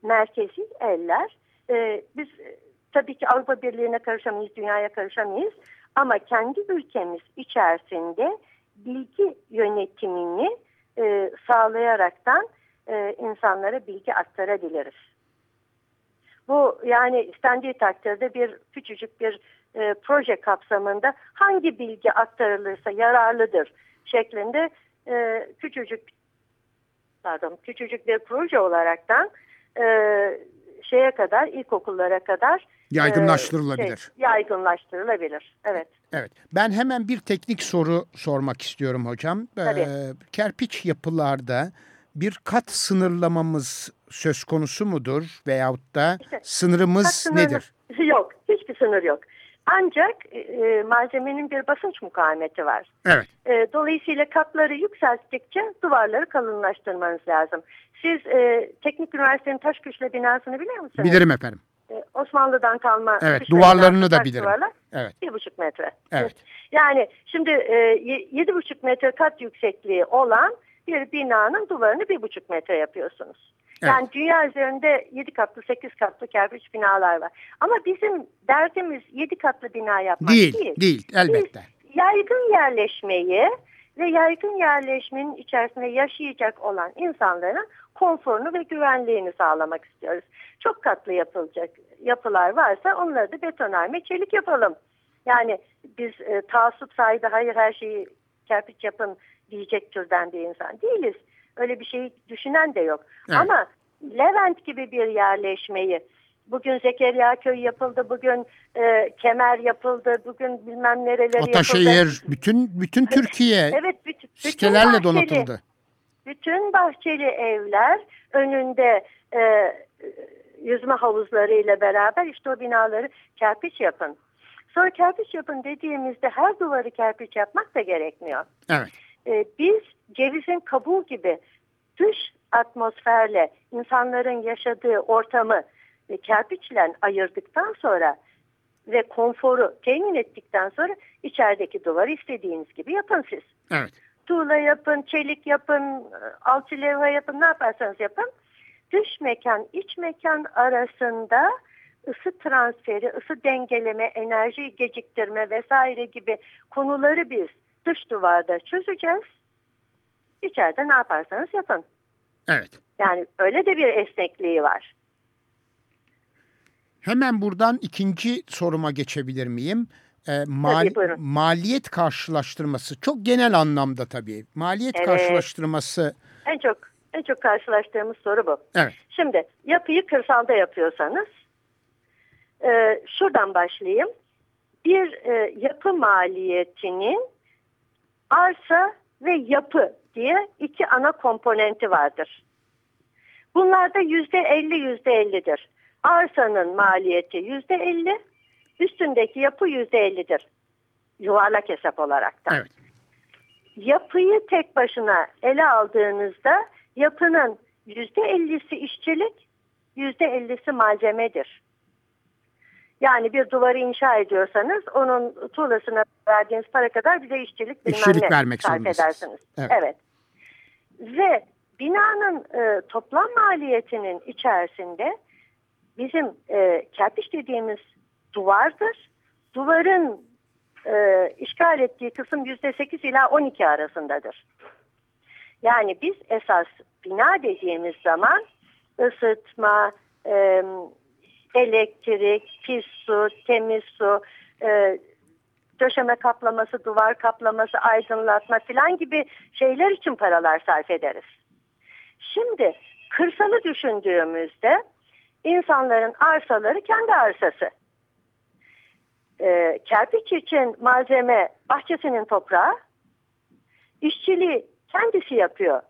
Merkezi eller. E, biz e, tabii ki Avrupa Birliği'ne karışamayız, dünyaya karışamayız. Ama kendi ülkemiz içerisinde bilgi yönetimini e, sağlayaraktan e, insanlara bilgi aktarabiliriz. Bu yani istendiği takdirde bir küçücük bir e, proje kapsamında hangi bilgi aktarılırsa yararlıdır şeklinde e, küçücük pardon küçücük bir proje olaraktan e, şeye kadar ilkokullara kadar Yaygınlaştırılabilir. e, şey, yaygınlaştırılabilir. Evet. Evet. Ben hemen bir teknik soru sormak istiyorum hocam. Tabii. Ee, kerpiç yapılarda bir kat sınırlamamız söz konusu mudur veyahut da İşte, sınırımız sınırı- nedir? *laughs* Yok. Hiçbir sınır yok. Ancak e, malzemenin bir basınç mukavemeti var. Evet. E, dolayısıyla katları yükselttikçe duvarları kalınlaştırmanız lazım. Siz e, Teknik Üniversitenin Taşküçle binasını bilir misiniz? Bilirim efendim. E, Osmanlı'dan kalma. Evet, duvarlarını da taş bilirim. duvarlar, Evet. Bir buçuk metre. Evet. Yani şimdi e, ye- yedi buçuk metre kat yüksekliği olan bir binanın duvarını bir buçuk metre yapıyorsunuz. Evet. Yani dünya üzerinde 7 katlı 8 katlı kerpiç binalar var. Ama bizim derdimiz 7 katlı bina yapmak değil. Değil, değil elbette. Biz yaygın yerleşmeyi ve yaygın yerleşmenin içerisinde yaşayacak olan insanların konforunu ve güvenliğini sağlamak istiyoruz. Çok katlı yapılacak yapılar varsa onları da betonarme çelik yapalım. Yani biz e, taassup sahibi hayır her şeyi kerpiç yapın diyecek türden bir insan değiliz. Öyle bir şey düşünen de yok. Evet. Ama Levent gibi bir yerleşmeyi bugün Zekeriya Köy yapıldı, bugün e, Kemer yapıldı, bugün bilmem nereleri Ataşehir, yapıldı. Ataşehir, bütün bütün Türkiye evet, bütün, bütün sitelerle bahçeli, donatıldı. Bütün bahçeli evler önünde e, yüzme havuzlarıyla beraber işte o binaları kerpiç yapın. Sonra kerpiç yapın dediğimizde her duvarı kerpiç yapmak da gerekmiyor. Evet. Ee, biz cevizin kabuğu gibi dış atmosferle insanların yaşadığı ortamı e, kerpiçle ayırdıktan sonra ve konforu temin ettikten sonra içerideki duvarı istediğiniz gibi yapın siz. Evet. Tuğla yapın, çelik yapın, alçı levha yapın, ne yaparsanız yapın. Dış mekan, iç mekan arasında ısı transferi, ısı dengeleme, enerji geciktirme vesaire gibi konuları biz dış duvarda çözeceğiz. İçeride ne yaparsanız yapın. Evet. Yani öyle de bir esnekliği var. Hemen buradan ikinci soruma geçebilir miyim? E, mal, tabii, maliyet karşılaştırması çok genel anlamda tabii. Maliyet evet. karşılaştırması. En çok en çok karşılaştığımız soru bu. Evet. Şimdi yapıyı kırsalda yapıyorsanız e, şuradan başlayayım. Bir e, yapı maliyetinin arsa ve yapı diye iki ana komponenti vardır. Bunlar da yüzde elli yüzde ellidir. Arsanın maliyeti yüzde elli, üstündeki yapı yüzde ellidir. Yuvarlak hesap olaraktan. Evet. Yapıyı tek başına ele aldığınızda yapının yüzde ellisi işçilik, yüzde ellisi malzemedir. Yani bir duvarı inşa ediyorsanız onun tuğlasına verdiğiniz para kadar bize işçilik bilmem İşçilik ne vermek sarf edersiniz. Evet. evet. Ve binanın e, toplam maliyetinin içerisinde bizim e, kerpiç dediğimiz duvardır. Duvarın e, işgal ettiği kısım yüzde sekiz ila on iki arasındadır. Yani biz esas bina dediğimiz zaman ısıtma, e, elektrik, pis su, temiz su, e, döşeme kaplaması, duvar kaplaması, aydınlatma falan gibi şeyler için paralar sarf ederiz. Şimdi kırsalı düşündüğümüzde insanların arsaları kendi arsası. E, kerpiç için malzeme bahçesinin toprağı, işçiliği kendisi yapıyor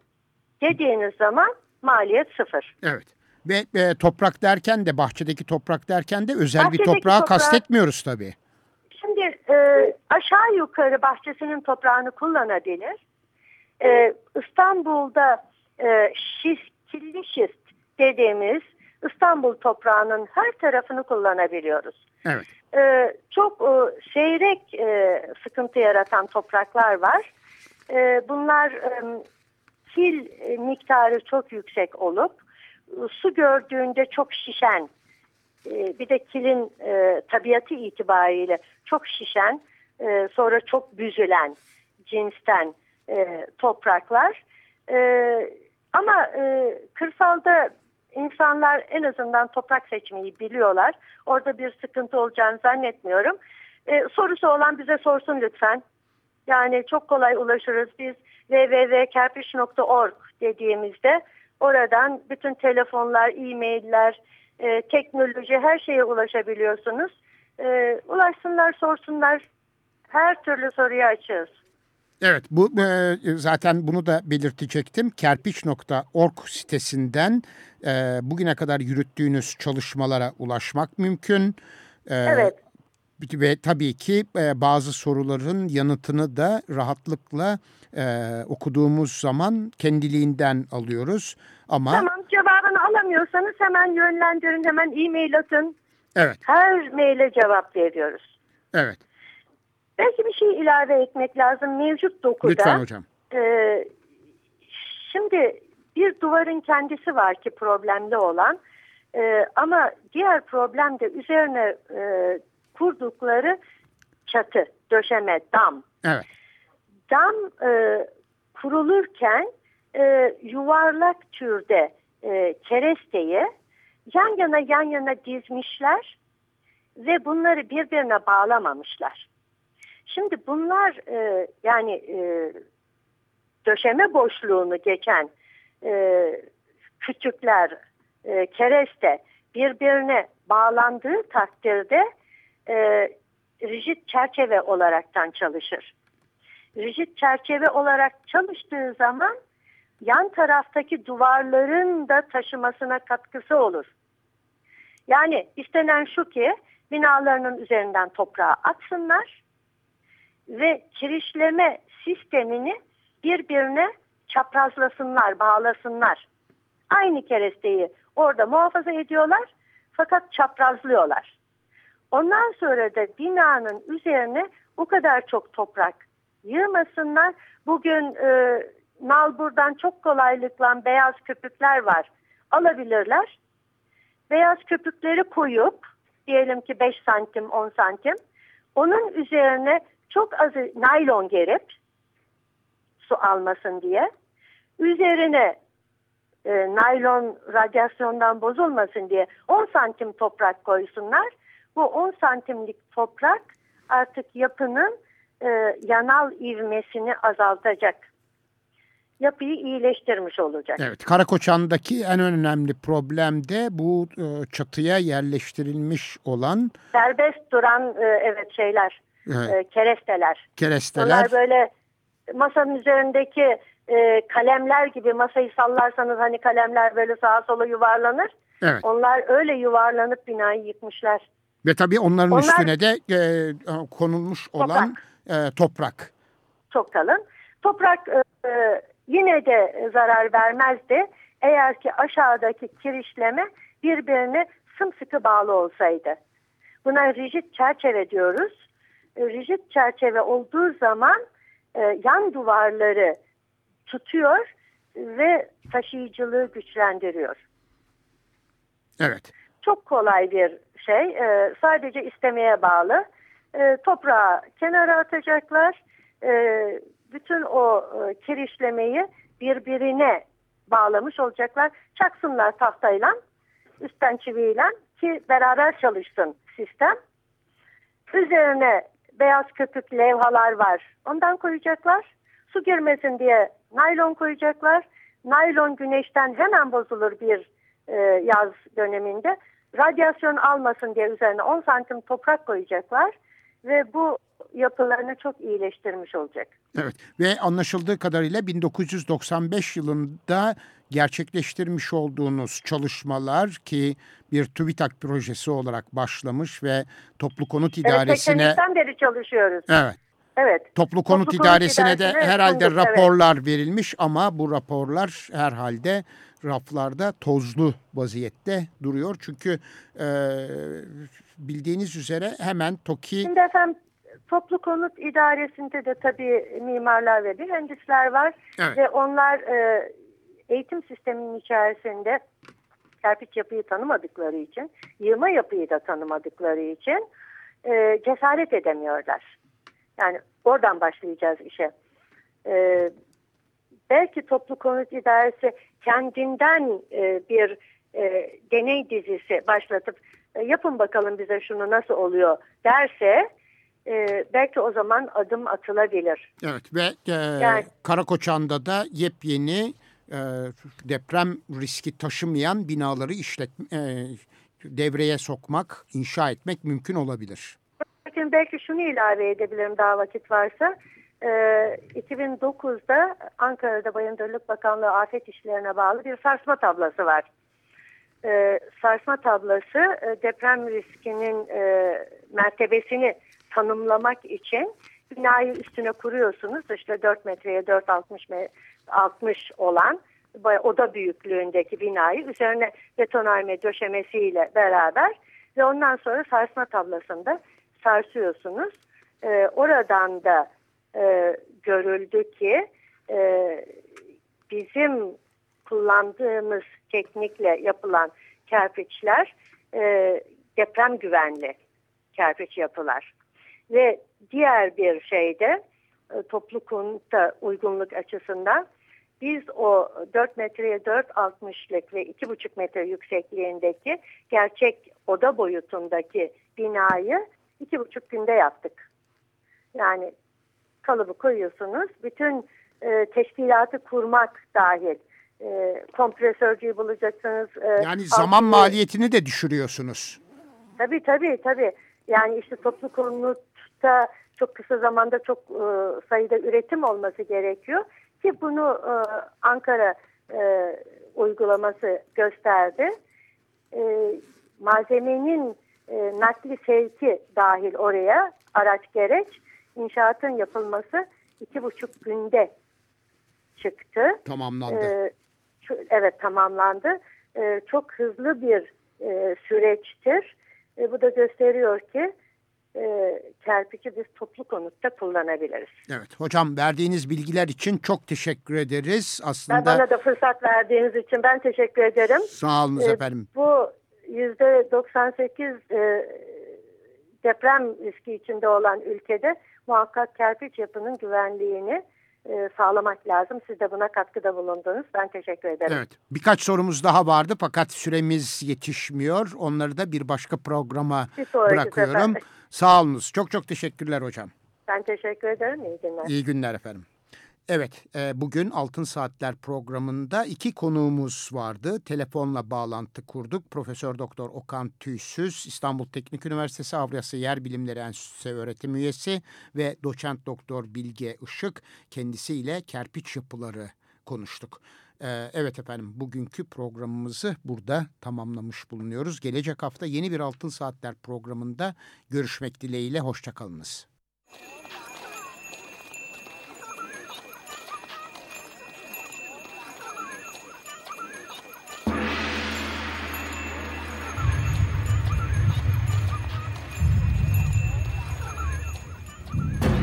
dediğiniz zaman maliyet sıfır. Evet. Ve e, toprak derken de bahçedeki toprak derken de özel bahçedeki bir toprağı toprağı, kastetmiyoruz tabii. Şimdi e, aşağı yukarı bahçesinin toprağını kullanabilir. E, İstanbul'da e, şist, kirli şist dediğimiz İstanbul toprağının her tarafını kullanabiliyoruz. Evet. E, çok e, seyrek e, sıkıntı yaratan topraklar var. E, bunlar e, kil miktarı çok yüksek olup su gördüğünde çok şişen e, bir de kilin e, tabiatı itibariyle çok şişen e, sonra çok büzülen cinsten e, topraklar. E, ama e, kırsalda insanlar en azından toprak seçmeyi biliyorlar. Orada bir sıkıntı olacağını zannetmiyorum. E, sorusu olan bize sorsun lütfen. Yani çok kolay ulaşırız. Biz www.kerpiç.org dediğimizde Oradan bütün telefonlar, e-mailler, e, teknoloji her şeye ulaşabiliyorsunuz. E, ulaşsınlar, sorsunlar. Her türlü soruya açığız. Evet, bu e, zaten bunu da belirtecektim. Kerpiç.org sitesinden e, bugüne kadar yürüttüğünüz çalışmalara ulaşmak mümkün. E, evet. Ve tabii ki e, bazı soruların yanıtını da rahatlıkla e, okuduğumuz zaman kendiliğinden alıyoruz. Ama Tamam cevabını alamıyorsanız hemen yönlendirin hemen e-mail atın. Evet. Her maile cevap veriyoruz. Evet. Belki bir şey ilave etmek lazım. Mevcut dokuda Lütfen hocam. E, şimdi bir duvarın kendisi var ki problemli olan e, ama diğer problem de üzerine e, kurdukları çatı, döşeme, dam. Evet. Dam e, kurulurken e, yuvarlak türde e, keresteyi yan yana yan yana dizmişler ve bunları birbirine bağlamamışlar. Şimdi bunlar e, yani e, döşeme boşluğunu geçen e, küçükler e, kereste birbirine bağlandığı takdirde e, rigid çerçeve olaraktan çalışır. Rigid çerçeve olarak çalıştığı zaman yan taraftaki duvarların da taşımasına katkısı olur. Yani istenen şu ki binalarının üzerinden toprağı atsınlar ve kirişleme sistemini birbirine çaprazlasınlar, bağlasınlar. Aynı keresteyi orada muhafaza ediyorlar fakat çaprazlıyorlar. Ondan sonra da binanın üzerine o kadar çok toprak yığmasınlar. Bugün e, nalburdan çok kolaylıkla beyaz köpükler var. Alabilirler. Beyaz köpükleri koyup diyelim ki 5 santim 10 santim onun üzerine çok az naylon gerip su almasın diye üzerine e, naylon radyasyondan bozulmasın diye 10 santim toprak koysunlar. Bu 10 santimlik toprak artık yapının e, yanal ivmesini azaltacak. Yapıyı iyileştirmiş olacak. Evet, Karakoçan'daki en önemli problem de bu e, çatıya yerleştirilmiş olan serbest duran e, evet şeyler, Evet. e, keresteler. keresteler. Onlar böyle masanın üzerindeki e, kalemler gibi masayı sallarsanız hani kalemler böyle sağa sola yuvarlanır. Evet. Onlar öyle yuvarlanıp binayı yıkmışlar. Ve tabii onların Onlar- üstüne de e, konulmuş olan e, toprak. Çok kalın. Toprak e, e, yine de zarar vermezdi. Eğer ki aşağıdaki kirişleme birbirine sımsıkı bağlı olsaydı. Buna rigid çerçeve diyoruz. E, rigid çerçeve olduğu zaman e, yan duvarları tutuyor ve taşıyıcılığı güçlendiriyor. Evet. Çok kolay bir şey. E, sadece istemeye bağlı. E, toprağı kenara atacaklar. E, bütün o e, kirişlemeyi birbirine bağlamış olacaklar. Çaksınlar tahtayla, üstten çiviyle ki beraber çalışsın sistem. Üzerine beyaz köpük levhalar var. Ondan koyacaklar. Su girmesin diye naylon koyacaklar. Naylon güneşten hemen bozulur bir e, yaz döneminde. Radyasyon almasın diye üzerine 10 santim toprak koyacaklar. Ve bu yapılarını çok iyileştirmiş olacak. Evet ve anlaşıldığı kadarıyla 1995 yılında gerçekleştirmiş olduğunuz çalışmalar ki bir TÜBİTAK projesi olarak başlamış ve toplu konut Evet, idaresine 83'ten beri çalışıyoruz. evet Evet. toplu konut konut idaresine de idaresine herhalde sunduk, evet. raporlar verilmiş ama bu raporlar herhalde raflarda tozlu vaziyette duruyor. Çünkü e, bildiğiniz üzere hemen TOKİ Şimdi efendim toplu konut idaresinde de tabii mimarlar ve mühendisler var. Evet. Ve onlar e, eğitim sisteminin içerisinde kerpiç yapıyı tanımadıkları için, yığma yapıyı da tanımadıkları için e, cesaret edemiyorlar. Yani oradan başlayacağız işe. E, belki toplu konut idaresi kendinden e, bir e, deney dizisi başlatıp e, yapın bakalım bize şunu nasıl oluyor derse e, belki o zaman adım atılabilir. Evet ve e, Yani- Karakoçan'da da yepyeni e, deprem riski taşımayan binaları işlet e, devreye sokmak, inşa etmek mümkün olabilir. Bakın belki şunu ilave edebilirim daha vakit varsa. Ee, 2009'da Ankara'da Bayındırlık Bakanlığı afet işlerine bağlı bir sarsma tablası var. Ee, sarsma tablası e, deprem riskinin e, mertebesini tanımlamak için binayı üstüne kuruyorsunuz. İşte 4 metreye 4.60 me- 60 olan oda büyüklüğündeki binayı üzerine betonarme döşemesiyle beraber ve ondan sonra sarsma tablasında sarsıyorsunuz. Ee, oradan da e, görüldü ki e, bizim kullandığımız teknikle yapılan kerpiçler e, deprem güvenli kerpiç yapılar. Ve diğer bir şeyde e, toplu konuta uygunluk açısından biz o 4 metreye 4.60'lık ve 2,5 metre yüksekliğindeki gerçek oda boyutundaki binayı 2,5 günde yaptık. Yani kalıbı koyuyorsunuz. Bütün e, teşkilatı kurmak dahil. E, kompresörcüyü bulacaksınız. E, yani zaman altını... maliyetini de düşürüyorsunuz. Tabii tabii tabii. Yani işte toplu konutta çok kısa zamanda çok e, sayıda üretim olması gerekiyor. Ki bunu e, Ankara e, uygulaması gösterdi. E, malzemenin e, nakli sevki dahil oraya araç gereç inşaatın yapılması iki buçuk günde çıktı. Tamamlandı. E, evet tamamlandı. E, çok hızlı bir e, süreçtir. E, bu da gösteriyor ki e, kerpiçi biz toplu konutta kullanabiliriz. Evet hocam verdiğiniz bilgiler için çok teşekkür ederiz. Aslında ben bana da fırsat verdiğiniz için ben teşekkür ederim. Sağ olun e, efendim. Bu yüzde 98 e, deprem riski içinde olan ülkede muhakkak kerpiç yapının güvenliğini e, sağlamak lazım. Siz de buna katkıda bulundunuz. Ben teşekkür ederim. Evet. Birkaç sorumuz daha vardı fakat süremiz yetişmiyor. Onları da bir başka programa bir bırakıyorum. Sefer. Sağ olunuz. Çok çok teşekkürler hocam. Ben teşekkür ederim. İyi günler. İyi günler efendim. Evet, e, bugün Altın Saatler programında iki konuğumuz vardı. Telefonla bağlantı kurduk. Profesör Doktor Okan Tüysüz, İstanbul Teknik Üniversitesi Avrasya Yer Bilimleri Enstitüsü öğretim üyesi ve doçent doktor Bilge Işık kendisiyle kerpiç yapıları konuştuk. Ee, evet efendim bugünkü programımızı burada tamamlamış bulunuyoruz. Gelecek hafta yeni bir Altın Saatler programında görüşmek dileğiyle hoşçakalınız.